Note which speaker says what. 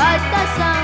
Speaker 1: Vai dançar